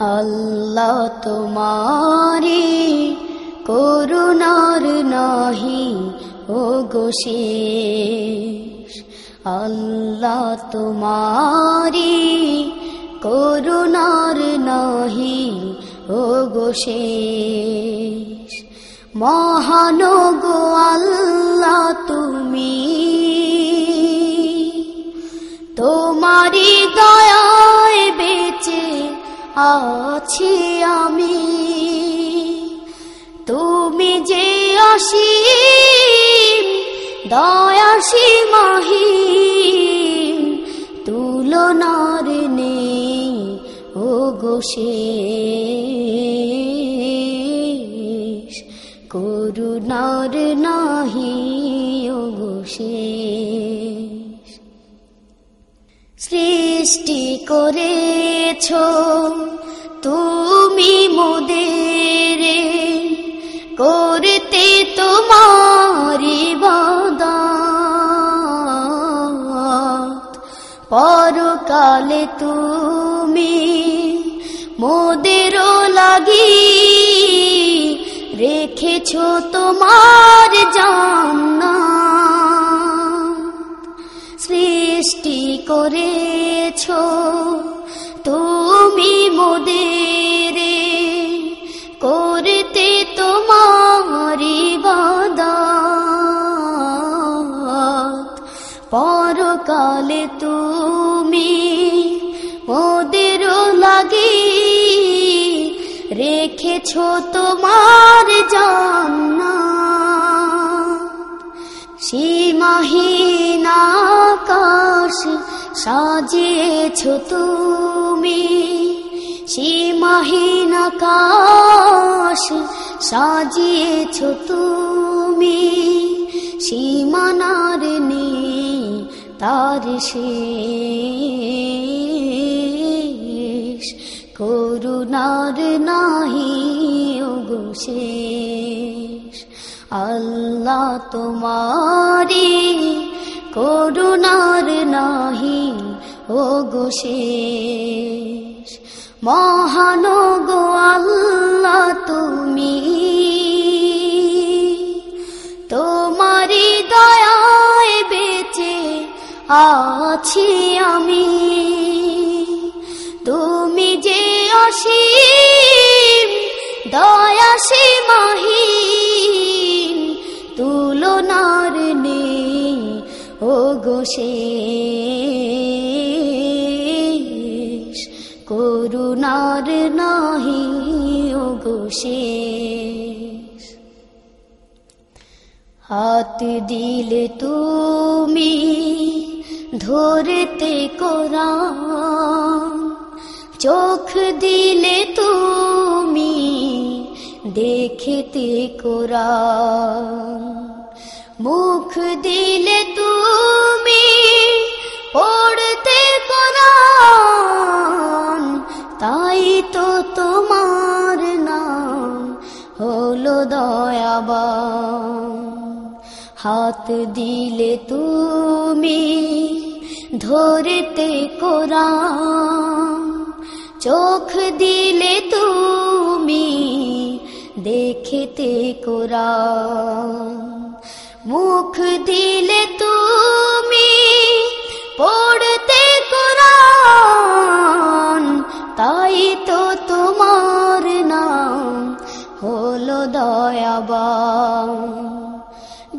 আল্লাহ তোমারি করুণার নাহি, ও গোশেষ আল্লাহ তোমারি করুণার নাহি, ও গোশেষ মহানগো আল্লাহ তুমি তোমারি বেঁচে আছি আমি। তুমি যে অসীম, দয়াসী মাহি তুলনার নেই ও গোশেষ করুণার নাহি ও গোশেষ সৃষ্টি করেছ তুমি মোদের করতে তোমার পরকালে তুমি মোদের লাগি রেখেছ তোমার মোদের করতে তোমারি পরকালে তুমি মোদের লাগি রেখেছ তোমার জান্না সীমাহীন আকাশ সাজিয়েছ তুমি সীমাহীন আকাশ সাজিয়েছ তুমি। সীমানার নেই তার শেষ, করুণার নাহি ওগো আল্লাহ তোমারি করুণার নাহি ও গো শেষ। মহান আল্লাহ তুমি। তোমারি দয়ায় বেঁচে আছি আমি। তুমি যে অসীম দয়াসী মাহিম তুলনার নেই ও গোশেষ করুণার নাহি গোশেষ হাত দিলে তুমি ধরতে কোরআন, চোখ দিলে তুমি দেখতে কোরআন। মুখ দিলে তুমি পড়তে কোরআন। তো তোমার নাম হলো দয়াবান। হাত দিলে তুমি ধরতে কোরআন। চোখ দিলে তুমি দেখতে কোরআন। মুখ দিলে তুমি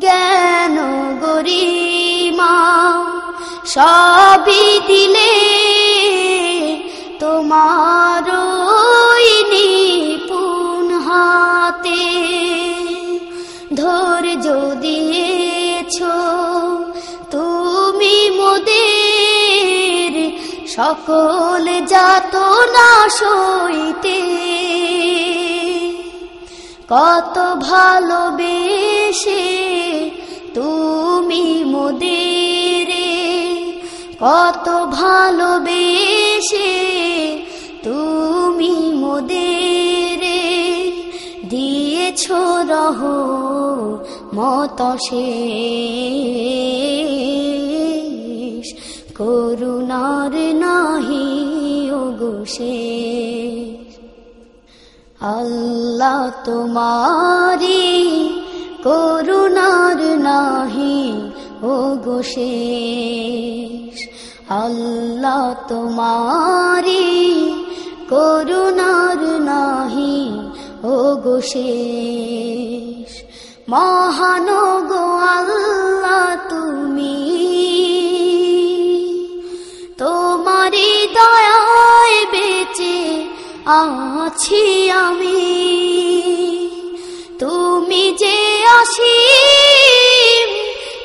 জ্ঞান গরিমা, সবই দিলে তোমার নিপুণ হাতে। ধৈর্য দিয়েছ তুমি মোদের, সকল যাত না সইতে কত ভালোবেসে তুমি মোদের, কত ভালোবেসে তুমি মোদের, দিয়েছ রহ মত শেষ। করুণার নাহি ও গো শেষ। আল্লাহ তোমারি করুণার নাহি, ও গো শেষ। আল্লাহ তোমারি করুণার নাহি, ও গো শেষ। মহান গো আল্লাহ আছি আমি। তুমি যে অসীম,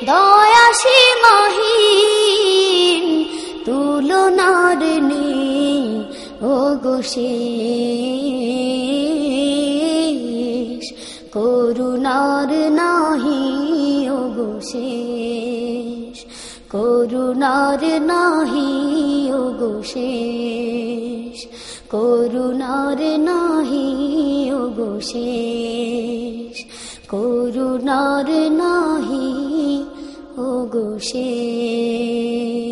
দয়াসী মহিম, তুলনার নেই, ও গো শেষ। করুণার নাহি, ও গো শেষ। করুণার নাহি, ও গো শেষ। করুণার নাহি ওগো শেষ। করুণার নাহি ওগো শেষ।